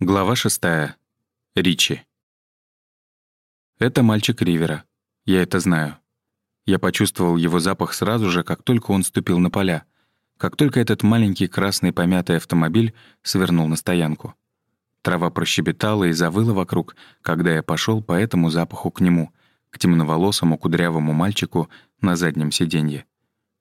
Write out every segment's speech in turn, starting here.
Глава шестая. Ричи. Это мальчик Ривера. Я это знаю. Я почувствовал его запах сразу же, как только он ступил на поля, как только этот маленький красный помятый автомобиль свернул на стоянку. Трава прощебетала и завыла вокруг, когда я пошел по этому запаху к нему, к темноволосому кудрявому мальчику на заднем сиденье.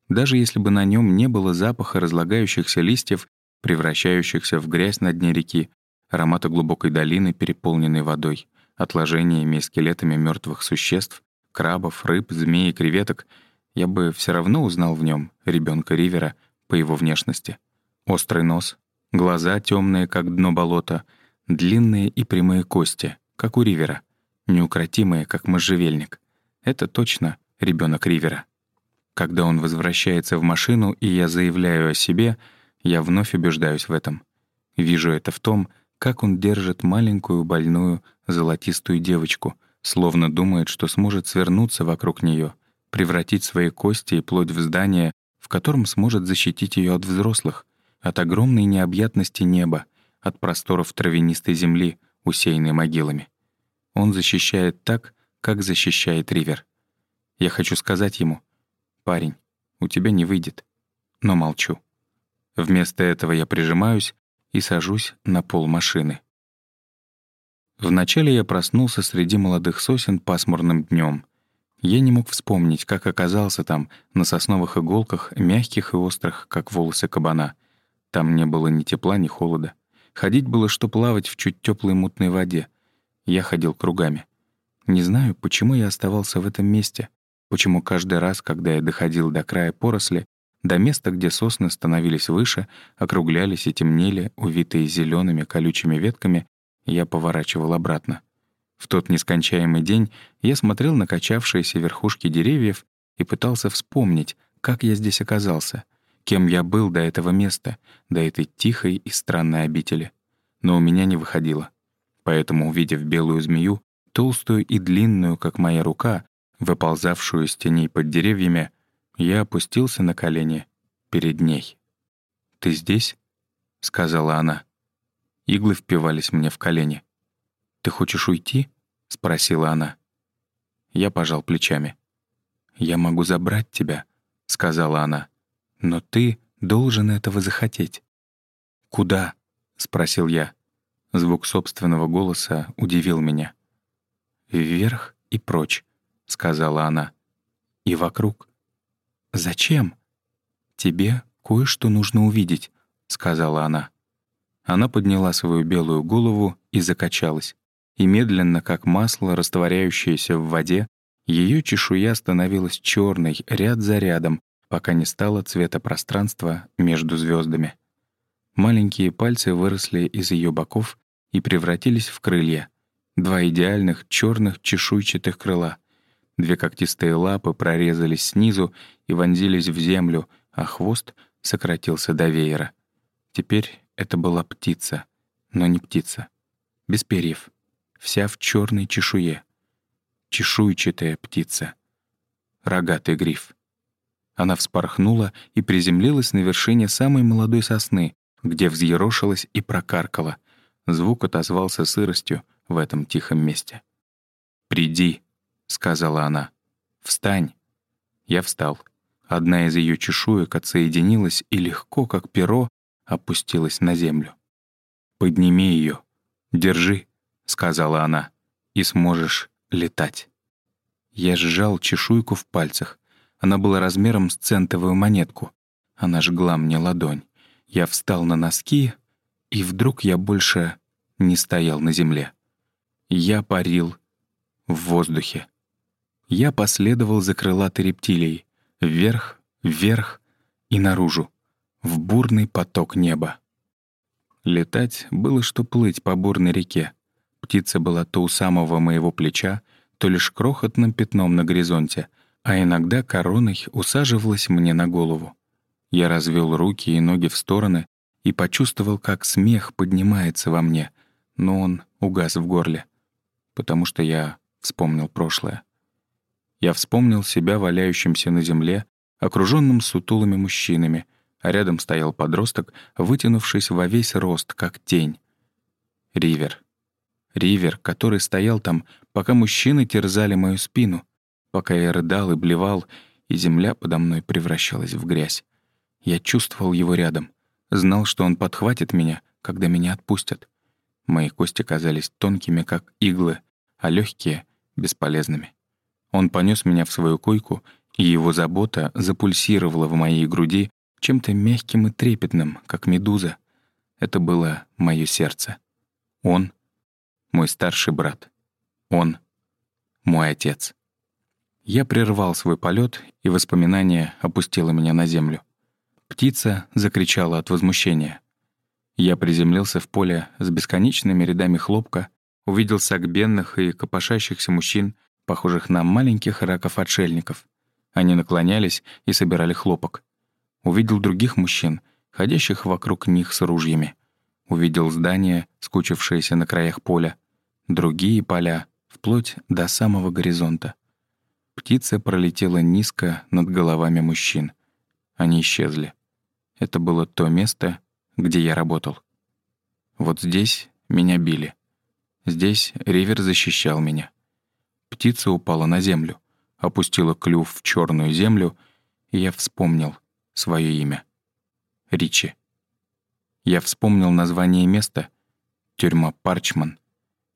Даже если бы на нем не было запаха разлагающихся листьев, превращающихся в грязь на дне реки, аромата глубокой долины, переполненной водой, отложениями и скелетами мертвых существ, крабов, рыб, змей и креветок, я бы все равно узнал в нем ребенка Ривера по его внешности. Острый нос, глаза темные, как дно болота, длинные и прямые кости, как у Ривера, неукротимые, как можжевельник. Это точно ребенок Ривера. Когда он возвращается в машину, и я заявляю о себе, я вновь убеждаюсь в этом. Вижу это в том, как он держит маленькую больную золотистую девочку, словно думает, что сможет свернуться вокруг нее, превратить свои кости и плоть в здание, в котором сможет защитить ее от взрослых, от огромной необъятности неба, от просторов травянистой земли, усеянной могилами. Он защищает так, как защищает Ривер. Я хочу сказать ему, «Парень, у тебя не выйдет». Но молчу. Вместо этого я прижимаюсь и сажусь на пол машины. Вначале я проснулся среди молодых сосен пасмурным днем. Я не мог вспомнить, как оказался там, на сосновых иголках, мягких и острых, как волосы кабана. Там не было ни тепла, ни холода. Ходить было, что плавать в чуть теплой мутной воде. Я ходил кругами. Не знаю, почему я оставался в этом месте, почему каждый раз, когда я доходил до края поросли, до места, где сосны становились выше, округлялись и темнели, увитые зелеными колючими ветками, я поворачивал обратно. В тот нескончаемый день я смотрел на качавшиеся верхушки деревьев и пытался вспомнить, как я здесь оказался, кем я был до этого места, до этой тихой и странной обители. Но у меня не выходило. Поэтому, увидев белую змею, толстую и длинную, как моя рука, выползавшую из теней под деревьями, я опустился на колени перед ней. «Ты здесь?» — сказала она. Иглы впивались мне в колени. «Ты хочешь уйти?» — спросила она. Я пожал плечами. «Я могу забрать тебя», — сказала она. «Но ты должен этого захотеть». «Куда?» — спросил я. Звук собственного голоса удивил меня. «Вверх и прочь», — сказала она. «И вокруг. «Зачем?» «Тебе кое-что нужно увидеть», — сказала она. Она подняла свою белую голову и закачалась. И медленно, как масло, растворяющееся в воде, ее чешуя становилась черной ряд за рядом, пока не стало цвета пространства между звездами. Маленькие пальцы выросли из ее боков и превратились в крылья. Два идеальных черных чешуйчатых крыла — Две когтистые лапы прорезались снизу и вонзились в землю, а хвост сократился до веера. Теперь это была птица, но не птица. Без перьев, вся в черной чешуе. Чешуйчатая птица. Рогатый гриф. Она вспорхнула и приземлилась на вершине самой молодой сосны, где взъерошилась и прокаркала. Звук отозвался сыростью в этом тихом месте. «Приди», — сказала она. «Встань». Я встал. Одна из ее чешуек отсоединилась и легко, как перо, опустилась на землю. «Подними ее. Держи», — сказала она, — «и сможешь летать». Я сжал чешуйку в пальцах. Она была размером с центовую монетку. Она жгла мне ладонь. Я встал на носки, и вдруг я больше не стоял на земле. Я парил в воздухе. Я последовал за крылатой рептилией, вверх, вверх и наружу, в бурный поток неба. Летать было что плыть по бурной реке. Птица была то у самого моего плеча, то лишь крохотным пятном на горизонте, а иногда короной усаживалась мне на голову. Я развел руки и ноги в стороны и почувствовал, как смех поднимается во мне, но он угас в горле, потому что я вспомнил прошлое. Я вспомнил себя валяющимся на земле, окруженным сутулыми мужчинами, а рядом стоял подросток, вытянувшись во весь рост, как тень. Ривер. Ривер, который стоял там, пока мужчины терзали мою спину, пока я рыдал и блевал, и земля подо мной превращалась в грязь. Я чувствовал его рядом, знал, что он подхватит меня, когда меня отпустят. Мои кости казались тонкими, как иглы, а легкие — бесполезными. Он понес меня в свою койку, и его забота запульсировала в моей груди чем-то мягким и трепетным, как медуза. Это было мое сердце. Он — мой старший брат. Он — мой отец. Я прервал свой полет, и воспоминание опустило меня на землю. Птица закричала от возмущения. Я приземлился в поле с бесконечными рядами хлопка, увидел сагбенных и копошащихся мужчин, похожих на маленьких раков-отшельников. Они наклонялись и собирали хлопок. Увидел других мужчин, ходящих вокруг них с ружьями. Увидел здания, скучившиеся на краях поля, другие поля, вплоть до самого горизонта. Птица пролетела низко над головами мужчин. Они исчезли. Это было то место, где я работал. Вот здесь меня били. Здесь Ривер защищал меня. Птица упала на землю, опустила клюв в черную землю, и я вспомнил свое имя. Ричи. Я вспомнил название места — тюрьма Парчман.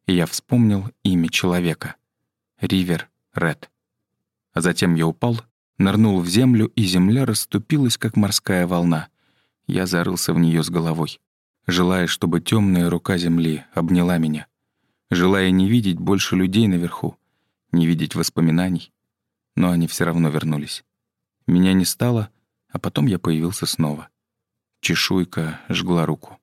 И я вспомнил имя человека — Ривер Ред. А затем я упал, нырнул в землю, и земля расступилась, как морская волна. Я зарылся в нее с головой, желая, чтобы темная рука земли обняла меня, желая не видеть больше людей наверху, не видеть воспоминаний. Но они все равно вернулись. Меня не стало, а потом я появился снова. Чешуйка жгла руку.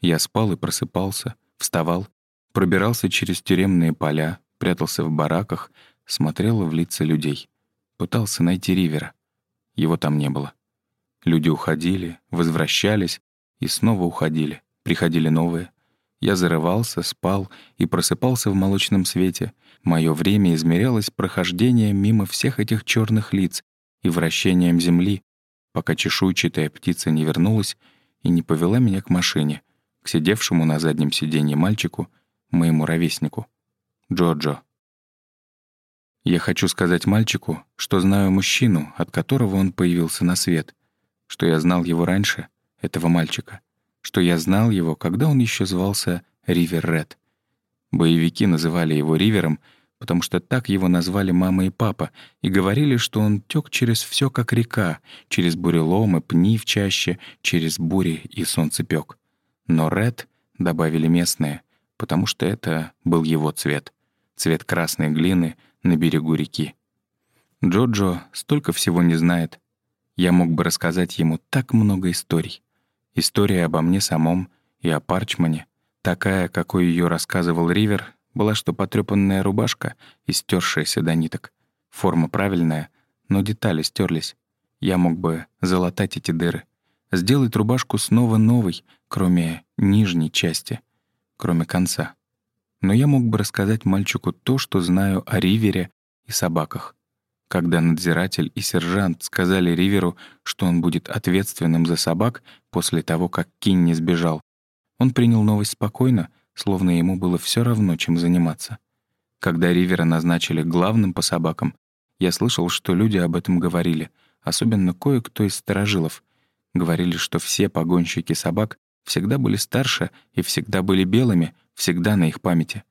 Я спал и просыпался, вставал, пробирался через тюремные поля, прятался в бараках, смотрел в лица людей. Пытался найти Ривера. Его там не было. Люди уходили, возвращались и снова уходили. Приходили новые. Я зарывался, спал и просыпался в молочном свете. Мое время измерялось прохождением мимо всех этих черных лиц и вращением земли, пока чешуйчатая птица не вернулась и не повела меня к машине, к сидевшему на заднем сиденье мальчику, моему ровеснику. Джоджо. Я хочу сказать мальчику, что знаю мужчину, от которого он появился на свет — что я знал его раньше, этого мальчика, что я знал его, когда он еще звался Ривер Ред. Боевики называли его Ривером, потому что так его назвали мама и папа, и говорили, что он тек через все как река, через буреломы, пни в чаще, через бури и солнцепек. Но Ред добавили местные, потому что это был его цвет, цвет красной глины на берегу реки. Джоджо столько всего не знает, я мог бы рассказать ему так много историй. История обо мне самом и о Парчмане, такая, какой ее рассказывал Ривер, была что потрепанная рубашка и до ниток. Форма правильная, но детали стерлись. Я мог бы залатать эти дыры, сделать рубашку снова новой, кроме нижней части, кроме конца. Но я мог бы рассказать мальчику то, что знаю о Ривере и собаках. Когда надзиратель и сержант сказали Риверу, что он будет ответственным за собак после того, как Кинни сбежал, он принял новость спокойно, словно ему было все равно, чем заниматься. Когда Ривера назначили главным по собакам, я слышал, что люди об этом говорили, особенно кое-кто из сторожилов. Говорили, что все погонщики собак всегда были старше и всегда были белыми, всегда на их памяти.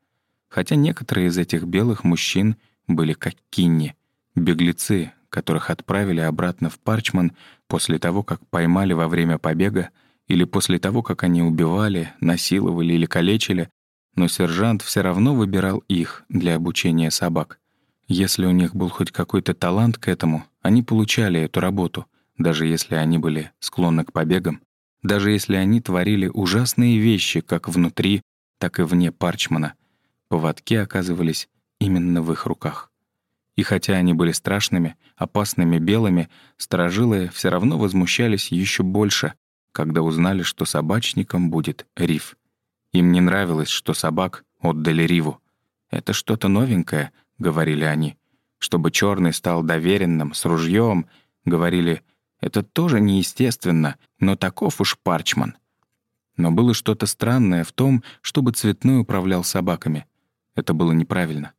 Хотя некоторые из этих белых мужчин были как Кинни — Беглецы, которых отправили обратно в Парчман после того, как поймали во время побега, или после того, как они убивали, насиловали или калечили, но сержант все равно выбирал их для обучения собак. Если у них был хоть какой-то талант к этому, они получали эту работу, даже если они были склонны к побегам, даже если они творили ужасные вещи как внутри, так и вне Парчмана. Поводки оказывались именно в их руках. И хотя они были страшными, опасными белыми, сторожилы все равно возмущались еще больше, когда узнали, что собачником будет Риф. Им не нравилось, что собак отдали Риву. «Это что-то новенькое», — говорили они. «Чтобы черный стал доверенным, с ружьем, говорили, «это тоже неестественно, но таков уж Парчман». Но было что-то странное в том, чтобы цветной управлял собаками. Это было неправильно.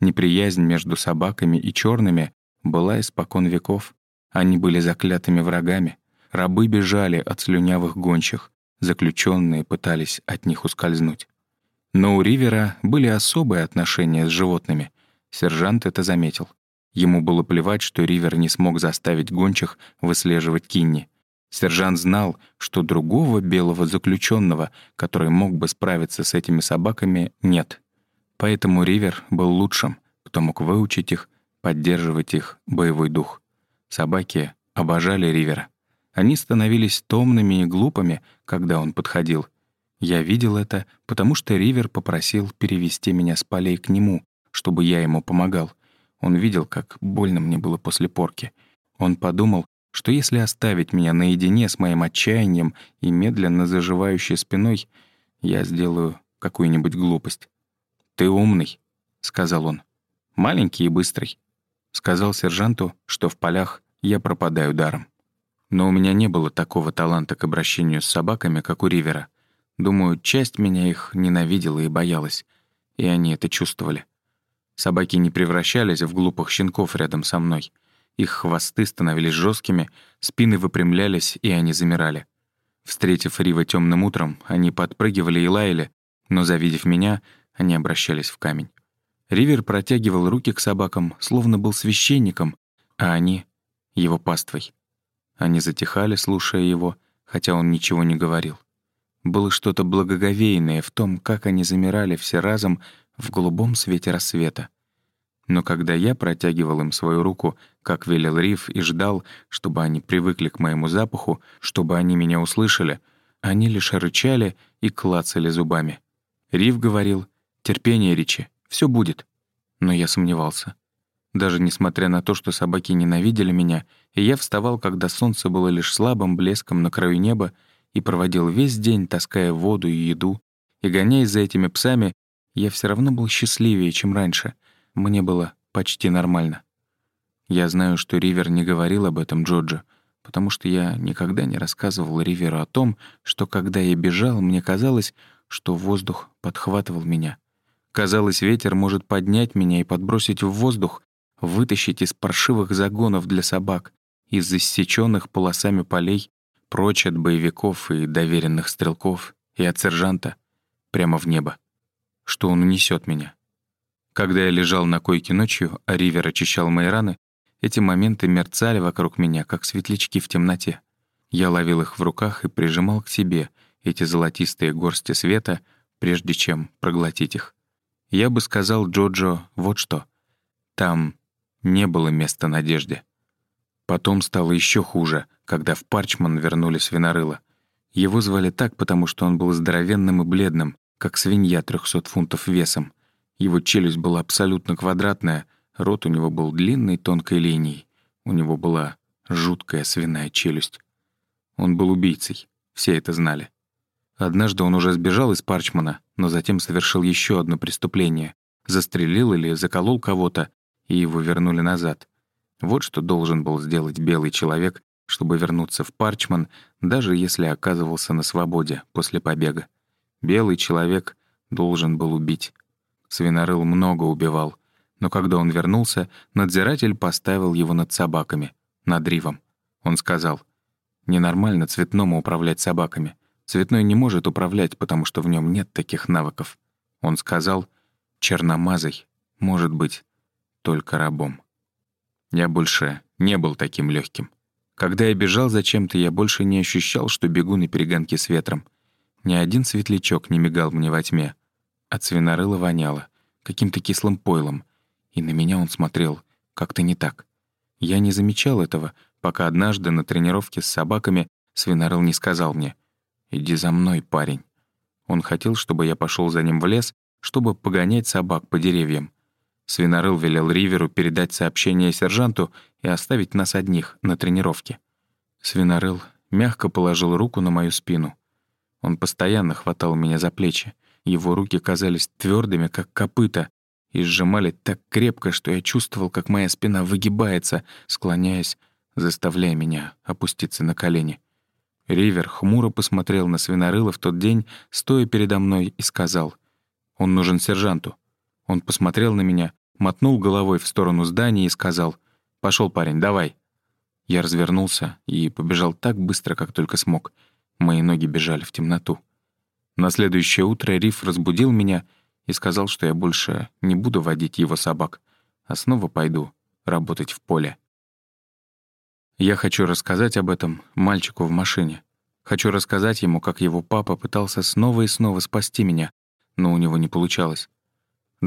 Неприязнь между собаками и черными была испокон веков. Они были заклятыми врагами. Рабы бежали от слюнявых гончих. Заключенные пытались от них ускользнуть. Но у Ривера были особые отношения с животными. Сержант это заметил. Ему было плевать, что Ривер не смог заставить гончих выслеживать Кинни. Сержант знал, что другого белого заключенного, который мог бы справиться с этими собаками, нет. Поэтому Ривер был лучшим, кто мог выучить их, поддерживать их боевой дух. Собаки обожали Ривера. Они становились томными и глупыми, когда он подходил. Я видел это, потому что Ривер попросил перевести меня с полей к нему, чтобы я ему помогал. Он видел, как больно мне было после порки. Он подумал, что если оставить меня наедине с моим отчаянием и медленно заживающей спиной, я сделаю какую-нибудь глупость. «Ты умный», — сказал он. «Маленький и быстрый». Сказал сержанту, что в полях я пропадаю даром. Но у меня не было такого таланта к обращению с собаками, как у Ривера. Думаю, часть меня их ненавидела и боялась, и они это чувствовали. Собаки не превращались в глупых щенков рядом со мной — их хвосты становились жесткими, спины выпрямлялись, и они замирали. Встретив Рива темным утром, они подпрыгивали и лаяли, но, завидев меня, они обращались в камень. Ривер протягивал руки к собакам, словно был священником, а они — его паствой. Они затихали, слушая его, хотя он ничего не говорил. Было что-то благоговейное в том, как они замирали все разом в голубом свете рассвета. Но когда я протягивал им свою руку, как велел Риф, и ждал, чтобы они привыкли к моему запаху, чтобы они меня услышали, они лишь рычали и клацали зубами. Риф говорил «Терпение, Ричи, все будет». Но я сомневался. Даже несмотря на то, что собаки ненавидели меня, и я вставал, когда солнце было лишь слабым блеском на краю неба, и проводил весь день, таская воду и еду, и гоняясь за этими псами, я все равно был счастливее, чем раньше — мне было почти нормально. Я знаю, что Ривер не говорил об этом Джоджо, потому что я никогда не рассказывал Риверу о том, что когда я бежал, мне казалось, что воздух подхватывал меня. Казалось, ветер может поднять меня и подбросить в воздух, вытащить из паршивых загонов для собак, из иссечённых полосами полей, прочь от боевиков и доверенных стрелков, и от сержанта, прямо в небо. Что он унесет меня. Когда я лежал на койке ночью, а Ривер очищал мои раны, эти моменты мерцали вокруг меня, как светлячки в темноте. Я ловил их в руках и прижимал к себе эти золотистые горсти света, прежде чем проглотить их. Я бы сказал Джоджо вот что. Там не было места надежде. Потом стало еще хуже, когда в Парчман вернули свинорыла. Его звали так, потому что он был здоровенным и бледным, как свинья трехсот фунтов весом. Его челюсть была абсолютно квадратная, рот у него был длинной тонкой линией. У него была жуткая свиная челюсть. Он был убийцей, все это знали. Однажды он уже сбежал из Парчмана, но затем совершил еще одно преступление. Застрелил или заколол кого-то, и его вернули назад. Вот что должен был сделать белый человек, чтобы вернуться в Парчман, даже если оказывался на свободе после побега. Белый человек должен был убить Свинорыл много убивал. Но когда он вернулся, надзиратель поставил его над собаками, над Ривом. Он сказал, «Ненормально цветному управлять собаками. Цветной не может управлять, потому что в нем нет таких навыков». Он сказал, «Черномазый может быть только рабом». Я больше не был таким легким. Когда я бежал за чем-то, я больше не ощущал, что бегу на перегонке с ветром. Ни один светлячок не мигал мне во тьме. От свинорыла воняло, каким-то кислым пойлом, и на меня он смотрел как-то не так. Я не замечал этого, пока однажды на тренировке с собаками свинорыл не сказал мне «Иди за мной, парень». Он хотел, чтобы я пошел за ним в лес, чтобы погонять собак по деревьям. Свинорыл велел Риверу передать сообщение сержанту и оставить нас одних на тренировке. Свинорыл мягко положил руку на мою спину. Он постоянно хватал меня за плечи. Его руки казались твердыми, как копыта, и сжимали так крепко, что я чувствовал, как моя спина выгибается, склоняясь, заставляя меня опуститься на колени. Ривер хмуро посмотрел на свинорыла в тот день, стоя передо мной, и сказал, «Он нужен сержанту». Он посмотрел на меня, мотнул головой в сторону здания и сказал, «Пошел, парень, давай». Я развернулся и побежал так быстро, как только смог. Мои ноги бежали в темноту. На следующее утро Риф разбудил меня и сказал, что я больше не буду водить его собак, а снова пойду работать в поле. Я хочу рассказать об этом мальчику в машине. Хочу рассказать ему, как его папа пытался снова и снова спасти меня, но у него не получалось.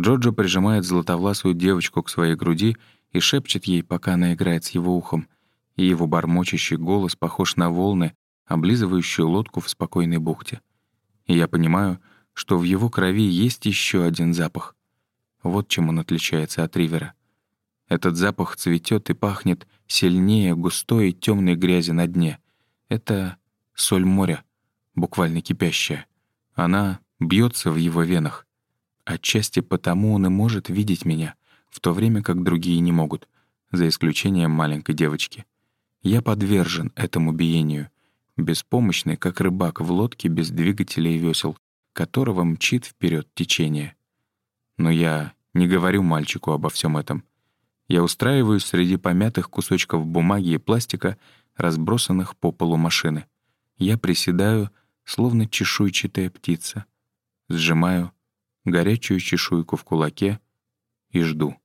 Джоджо прижимает золотовласую девочку к своей груди и шепчет ей, пока она играет с его ухом, и его бормочащий голос похож на волны, облизывающие лодку в спокойной бухте. И я понимаю, что в его крови есть еще один запах. Вот чем он отличается от Ривера. Этот запах цветет и пахнет сильнее густой и темной грязи на дне. Это соль моря, буквально кипящая. Она бьется в его венах. Отчасти потому он и может видеть меня, в то время как другие не могут, за исключением маленькой девочки. Я подвержен этому биению, беспомощный, как рыбак в лодке без двигателя и весел, которого мчит вперед течение. Но я не говорю мальчику обо всем этом. Я устраиваюсь среди помятых кусочков бумаги и пластика, разбросанных по полу машины. Я приседаю, словно чешуйчатая птица. Сжимаю горячую чешуйку в кулаке и жду.